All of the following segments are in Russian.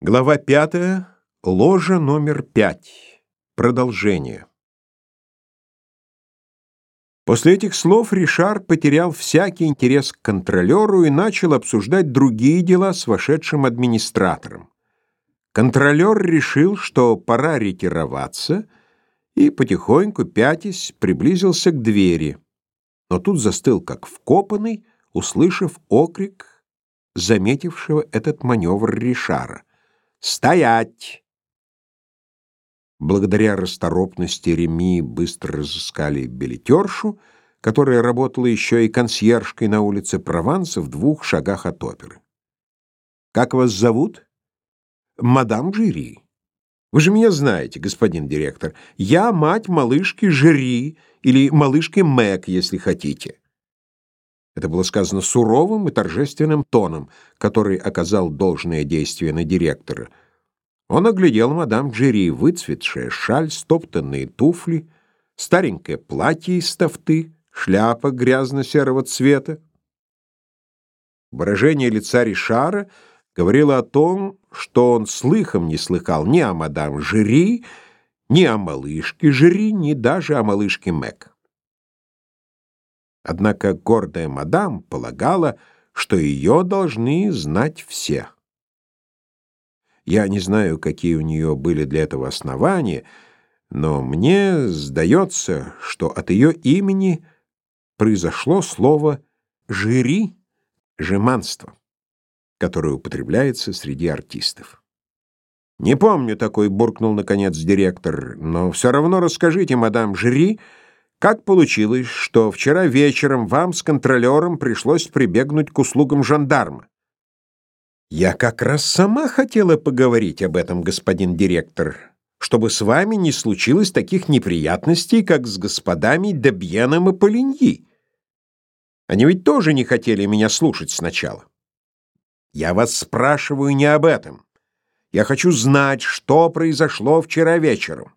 Глава пятая. Ложа номер пять. Продолжение. После этих слов Ришар потерял всякий интерес к контролеру и начал обсуждать другие дела с вошедшим администратором. Контролер решил, что пора ретироваться, и потихоньку, пятясь, приблизился к двери. Но тут застыл, как вкопанный, услышав окрик заметившего этот маневр Ришара. «Стоять!» Благодаря расторопности Реми быстро разыскали билетершу, которая работала еще и консьержкой на улице Прованса в двух шагах от оперы. «Как вас зовут?» «Мадам Жири». «Вы же меня знаете, господин директор. Я мать малышки Жири, или малышки Мэг, если хотите». Это было сказано суровым и торжественным тоном, который оказал должное действие на директора. Он оглядел мадам Джерри, выцветшая шаль, стоптанные туфли, старенькое платье из тофты, шляпа грязно-серого цвета. Выражение лица Ришара говорило о том, что он слыхом не слыхал ни о мадам Жири, ни о малышке Жири, ни даже о малышке Мэг. Однако гордая мадам полагала, что ее должны знать все. Я не знаю, какие у нее были для этого основания, но мне сдается, что от ее имени произошло слово «жири» — «жеманство», которое употребляется среди артистов. «Не помню такой», — буркнул, наконец, директор, «но все равно расскажите, мадам Жри, как получилось, что вчера вечером вам с контролером пришлось прибегнуть к услугам жандарма? Я как раз сама хотела поговорить об этом, господин директор, чтобы с вами не случилось таких неприятностей, как с господами Дебьеном и Полиньи. Они ведь тоже не хотели меня слушать сначала. Я вас спрашиваю не об этом. Я хочу знать, что произошло вчера вечером.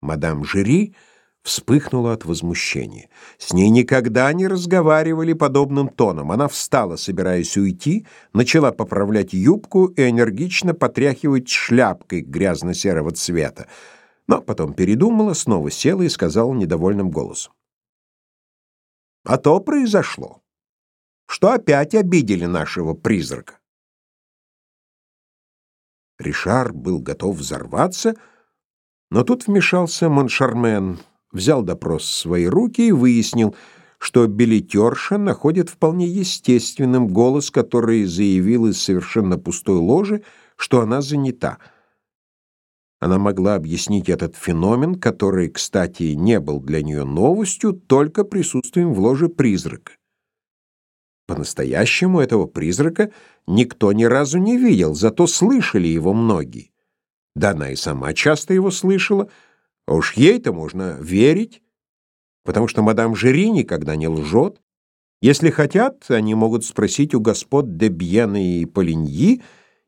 Мадам Жюри вспыхнула от возмущения. С ней никогда не разговаривали подобным тоном. Она встала, собираясь уйти, начала поправлять юбку и энергично потряхивать шляпкой грязно-серого цвета. Но потом передумала, снова села и сказала недовольным голосом. «А то произошло, что опять обидели нашего призрака». Ришар был готов взорваться, но тут вмешался Моншармен — взял допрос в свои руки и выяснил, что билетерша находит вполне естественным голос, который заявил из совершенно пустой ложи, что она занята. Она могла объяснить этот феномен, который, кстати, не был для нее новостью, только присутствием в ложе призрака. По-настоящему этого призрака никто ни разу не видел, зато слышали его многие. Да она и сама часто его слышала — а уж ей-то можно верить, потому что мадам Жери никогда не лжет. Если хотят, они могут спросить у господ де Бьена и Полиньи,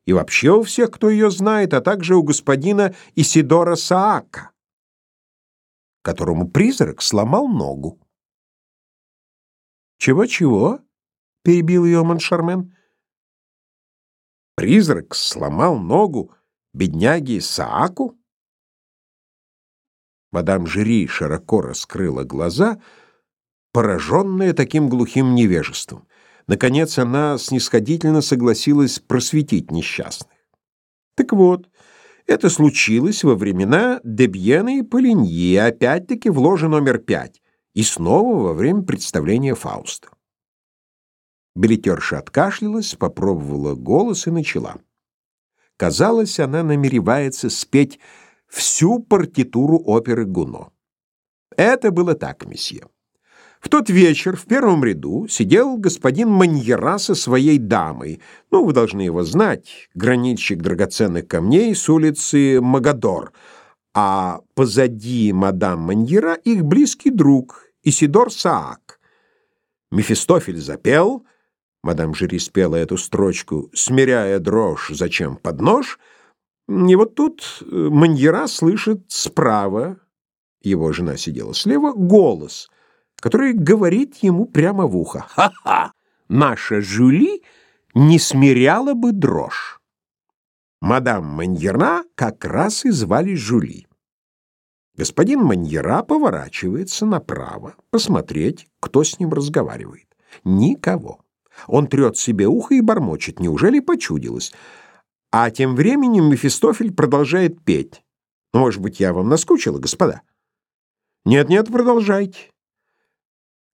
и вообще у всех, кто ее знает, а также у господина Исидора Саака, которому призрак сломал ногу. «Чего-чего?» — перебил ее Моншармен. «Призрак сломал ногу бедняги Сааку?» Мадам Жюри широко раскрыла глаза, пораженная таким глухим невежеством. Наконец она снисходительно согласилась просветить несчастных. Так вот, это случилось во времена Дебьена и Полиньи, опять-таки в ложе номер пять, и снова во время представления Фауста. Билетерша откашлялась, попробовала голос и начала. Казалось, она намеревается спеть всю партитуру оперы Гуно. Это было так, месье. В тот вечер в первом ряду сидел господин Маньера со своей дамой. Ну, вы должны его знать, гранитчик драгоценных камней с улицы Магадор. А позади мадам Маньера их близкий друг Исидор Саак. Мефистофель запел, мадам Жюри спела эту строчку, смиряя дрожь, зачем под нож — и вот тут э, Маньера слышит справа, его жена сидела слева, голос, который говорит ему прямо в ухо. «Ха-ха! Наша Жюли не смиряла бы дрожь!» Мадам Маньера как раз и звали Жули. Господин Маньера поворачивается направо, посмотреть, кто с ним разговаривает. Никого. Он трет себе ухо и бормочет. Неужели почудилось? А тем временем Мефистофель продолжает петь. Может быть, я вам наскучила, господа? Нет-нет, продолжайте.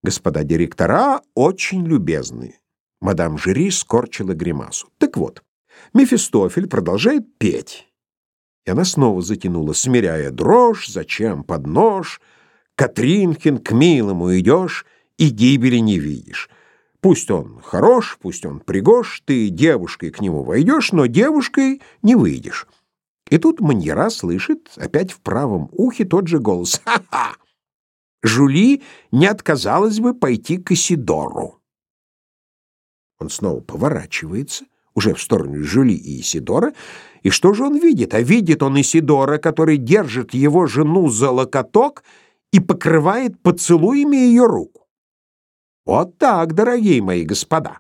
Господа директора очень любезны. Мадам Жюри скорчила гримасу. Так вот, Мефистофель продолжает петь. И она снова затянула, смиряя дрожь, зачем под нож, Катринкин, к милому идешь и гибели не видишь. Пусть он хорош, пусть он пригож, ты девушкой к нему войдешь, но девушкой не выйдешь. И тут Маньера слышит опять в правом ухе тот же голос. «Ха-ха! Жули не отказалась бы пойти к Исидору». Он снова поворачивается, уже в сторону Жули и Исидора, и что же он видит? А видит он Исидора, который держит его жену за локоток и покрывает поцелуями ее руку. Вот так, дорогие мои господа.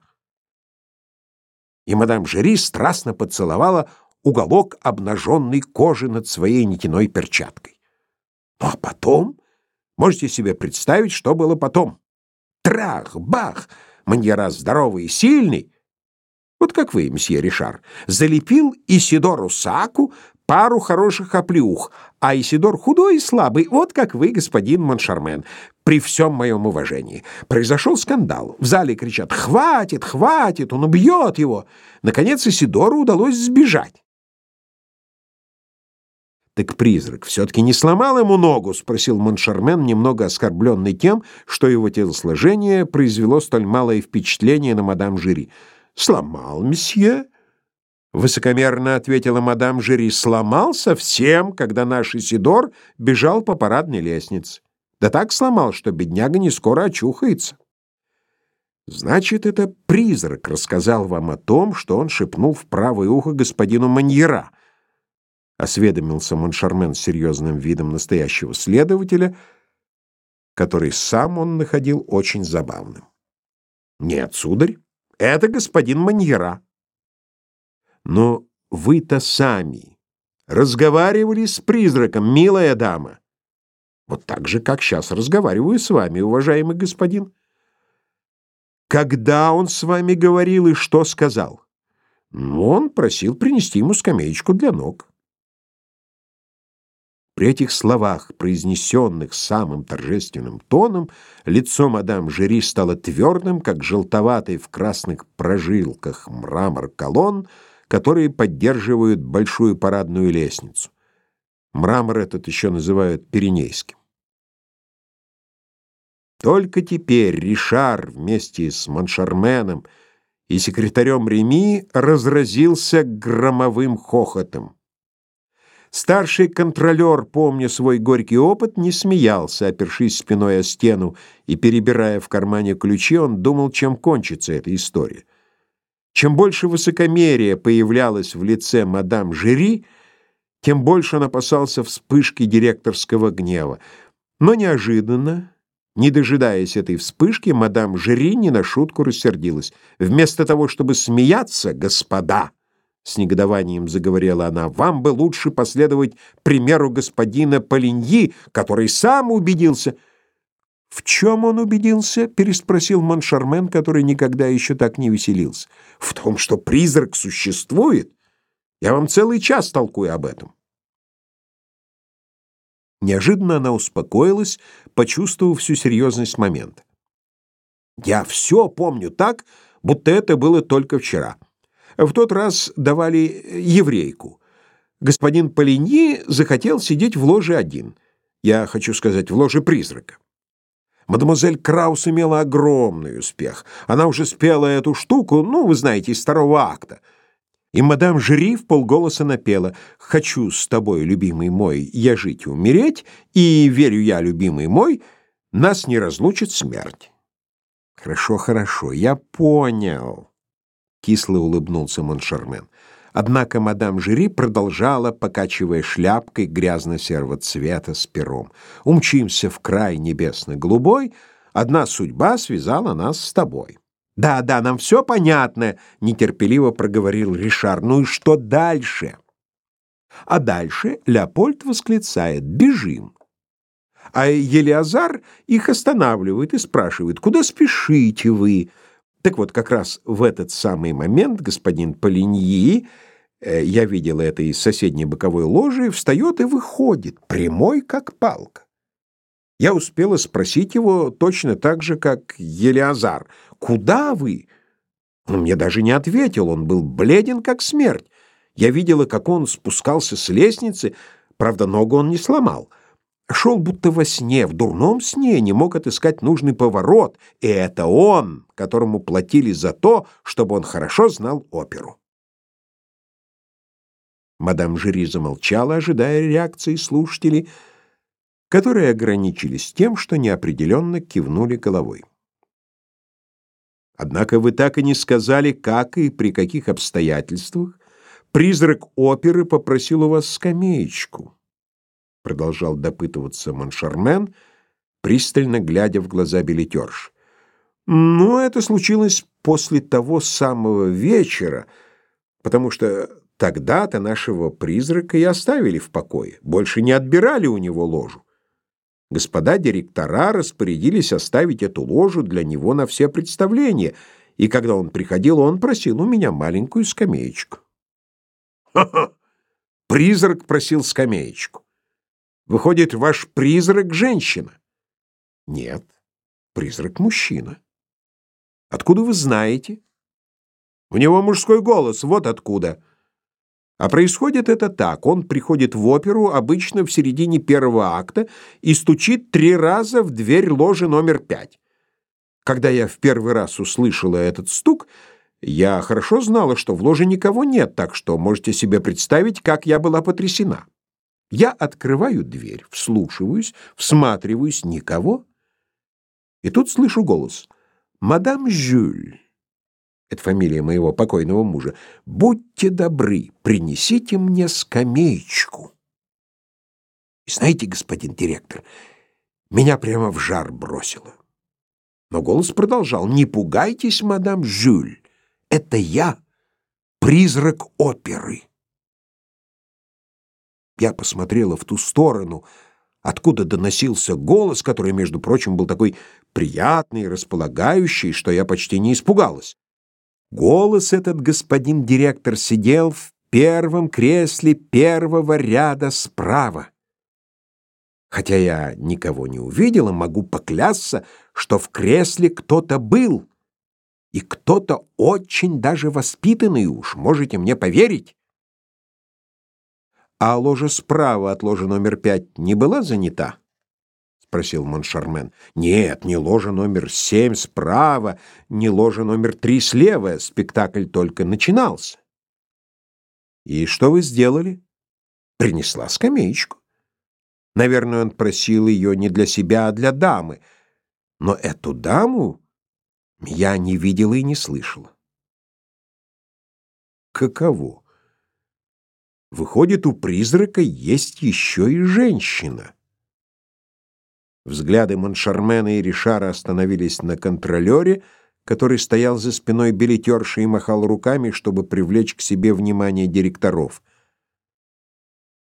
И мадам Жери страстно поцеловала уголок обнаженной кожи над своей нитяной перчаткой. Ну а потом, можете себе представить, что было потом? Трах, бах, маньера здоровый и сильный, вот как вы, мсье Ришар, залепил Исидору Саку пару хороших оплеух, а Исидор худой и слабый, вот как вы, господин Моншармен, при всем моем уважении. Произошел скандал. В зале кричат «Хватит, хватит, он убьет его!» Наконец Исидору удалось сбежать. «Так призрак все-таки не сломал ему ногу?» — спросил Моншармен, немного оскорбленный тем, что его телосложение произвело столь малое впечатление на мадам Жири. «Сломал, месье?» Высокомерно ответила мадам Жири. Сломал совсем, когда наш Исидор бежал по парадной лестнице. Да так сломал, что бедняга не скоро очухается. Значит, это призрак рассказал вам о том, что он шепнул в правое ухо господину Маньера. Осведомился Моншармен с серьезным видом настоящего следователя, который сам он находил очень забавным. Нет, сударь, это господин Маньера. Но вы-то сами разговаривали с призраком, милая дама. Вот так же, как сейчас разговариваю с вами, уважаемый господин. Когда он с вами говорил и что сказал? Он просил принести ему скамеечку для ног. При этих словах, произнесенных самым торжественным тоном, лицо мадам Жери стало твердым, как желтоватый в красных прожилках мрамор колонн, которые поддерживают большую парадную лестницу. Мрамор этот еще называют Пиренейским. Только теперь Ришар вместе с Моншарменом и секретарем Реми разразился громовым хохотом. Старший контролер, помня свой горький опыт, не смеялся, опершись спиной о стену и перебирая в кармане ключи, он думал, чем кончится эта история. Чем больше высокомерия появлялось в лице мадам Жери, тем больше он опасался вспышки директорского гнева. Но неожиданно, не дожидаясь этой вспышки, мадам Жери не на шутку рассердилась. Вместо того, чтобы смеяться, господа, с негодованием заговорила она, вам бы лучше последовать примеру господина Полиньи, который сам убедился — «В чем он убедился?» — переспросил Моншармен, который никогда еще так не веселился. «В том, что призрак существует? Я вам целый час толкую об этом». Неожиданно она успокоилась, почувствовав всю серьезность момента. «Я все помню так, будто это было только вчера. В тот раз давали еврейку. Господин Полиньи захотел сидеть в ложе один. Я хочу сказать, в ложе призрака. Мадемуазель Краус имела огромный успех. Она уже спела эту штуку, ну, вы знаете, из второго акта. И мадам Жри в полголоса напела «Хочу с тобой, любимый мой, я жить и умереть, и, верю я, любимый мой, нас не разлучит смерть». «Хорошо, хорошо, я понял», — кисло улыбнулся Моншармен. Однако мадам Жюри продолжала, покачивая шляпкой грязно-серого цвета с пером. «Умчимся в край небесно-голубой, одна судьба связала нас с тобой». Да, да, нам все понятно, нетерпеливо проговорил Ришар. Ну и что дальше? А дальше Леопольд восклицает: "Бежим!" А Елиазар их останавливает и спрашивает: "Куда спешите вы?" Так вот, как раз в этот самый момент господин Полиньи, э, я видел это из соседней боковой ложи, встает и выходит, прямой как палка. Я успела спросить его точно так же, как Елиазар: "Куда вы?" Он мне даже не ответил, он был бледен как смерть. Я видела, как он спускался с лестницы, правда, ногу он не сломал. Шел будто во сне, в дурном сне, не мог отыскать нужный поворот, и это он, которому платили за то, чтобы он хорошо знал оперу. Мадам Жюри замолчала, ожидая реакции слушателей, которые ограничились тем, что неопределенно кивнули головой. Однако вы так и не сказали, как и при каких обстоятельствах Призрак оперы попросил у вас скамеечку, продолжал допытываться Моншармен, пристально глядя в глаза билетерш. Но это случилось после того самого вечера, потому что тогда-то нашего призрака и оставили в покое, больше не отбирали у него ложу. Господа директора распорядились оставить эту ложу для него на все представления, и когда он приходил, он просил у меня маленькую скамеечку. Ха-ха! Призрак просил скамеечку. Выходит, ваш призрак — женщина? Нет, призрак — мужчина. Откуда вы знаете? У него мужской голос, вот откуда. А происходит это так. Он приходит в оперу обычно в середине первого акта и стучит три раза в дверь ложи номер пять. Когда я в первый раз услышала этот стук, я хорошо знала, что в ложе никого нет, так что можете себе представить, как я была потрясена. Я открываю дверь, вслушиваюсь, всматриваюсь, никого. И тут слышу голос. «Мадам Жюль». Это фамилия моего покойного мужа. «Будьте добры, принесите мне скамеечку». И знаете, господин директор, меня прямо в жар бросило. Но голос продолжал. «Не пугайтесь, мадам Жюль. Это я, призрак оперы. Я посмотрела в ту сторону, откуда доносился голос, который, между прочим, был такой приятный и располагающий, что я почти не испугалась. Голос этот господин директор сидел в первом кресле первого ряда справа. Хотя я никого не увидела, могу поклясться, что в кресле кто-то был и кто-то очень даже воспитанный уж, можете мне поверить. А ложа справа от ложи номер пять не была занята? спросил Моншармен. Нет, не ложа номер семь справа, не ложа номер три слева, спектакль только начинался. И что вы сделали? Принесла скамеечку. Наверное, он просил ее не для себя, а для дамы. Но эту даму я не видела и не слышала. Каково? Выходит, у призрака есть еще и женщина. Взгляды Моншармена и Ришара остановились на контролёре, который стоял за спиной билетерши и махал руками, чтобы привлечь к себе внимание директоров.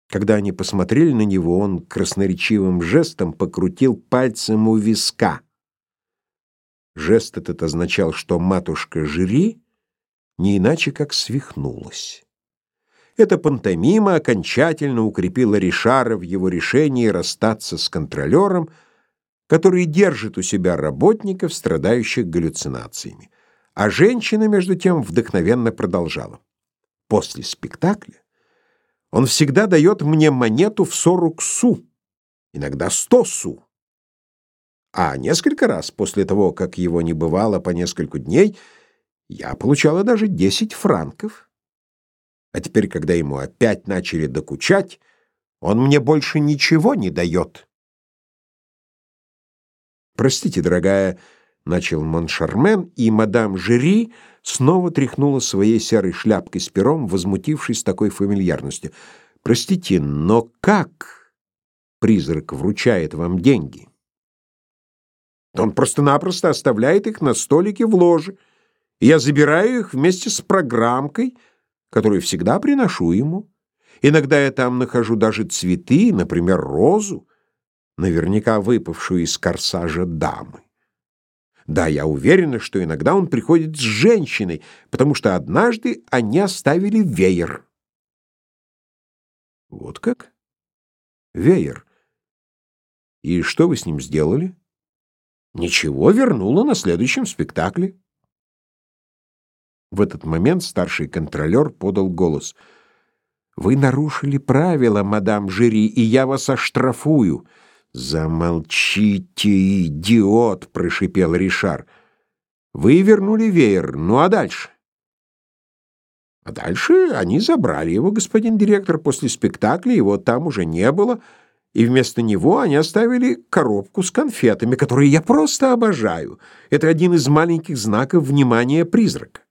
Когда они посмотрели на него, он красноречивым жестом покрутил пальцем у виска. Жест этот означал, что матушка Жюри не иначе как свихнулась. Эта пантомима окончательно укрепила Ришара в его решении расстаться с контролером, который держит у себя работников, страдающих галлюцинациями. А женщина, между тем, вдохновенно продолжала. После спектакля он всегда дает мне монету в сорок су, иногда сто су. А несколько раз после того, как его не бывало по несколько дней, я получала даже десять франков. А теперь, когда ему опять начали докучать, он мне больше ничего не дает. «Простите, дорогая», — начал Моншармен, и мадам Жюри снова тряхнула своей серой шляпкой с пером, возмутившись такой фамильярностью. «Простите, но как призрак вручает вам деньги?» Он просто-напросто оставляет их на столике в ложе — я забираю их вместе с программкой, которую всегда приношу ему. Иногда я там нахожу даже цветы, например, розу, наверняка выпавшую из корсажа дамы. Да, я уверена, что иногда он приходит с женщиной, потому что однажды они оставили веер. Вот как? Веер. И что вы с ним сделали? Ничего, вернула на следующем спектакле. В этот момент старший контролер подал голос. «Вы нарушили правила, мадам Жюри, и я вас оштрафую». «Замолчите, идиот!» — прошипел Ришар. «Вы вернули веер. Ну а дальше?» «А дальше они забрали его, господин директор, после спектакля, его там уже не было» и вместо него они оставили коробку с конфетами, которые я просто обожаю. Это один из маленьких знаков внимания призрака.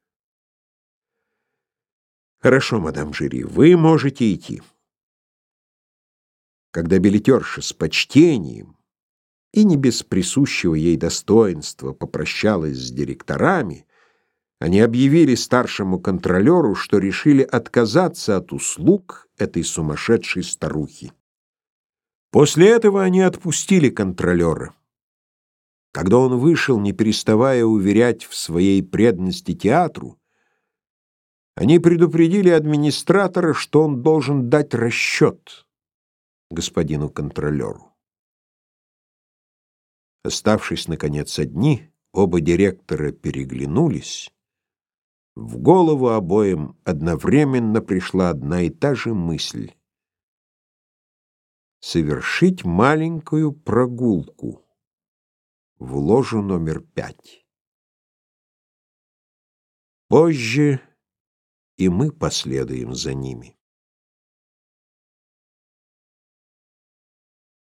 Хорошо, мадам Жири, вы можете идти. Когда билетерша с почтением и не без присущего ей достоинства попрощалась с директорами, они объявили старшему контролеру, что решили отказаться от услуг этой сумасшедшей старухи. После этого они отпустили контролера. Когда он вышел, не переставая уверять в своей преданности театру, они предупредили администратора, что он должен дать расчет господину контролеру. Оставшись, наконец, одни, оба директора переглянулись. В голову обоим одновременно пришла одна и та же мысль совершить маленькую прогулку в ложу номер пять. Позже и мы последуем за ними.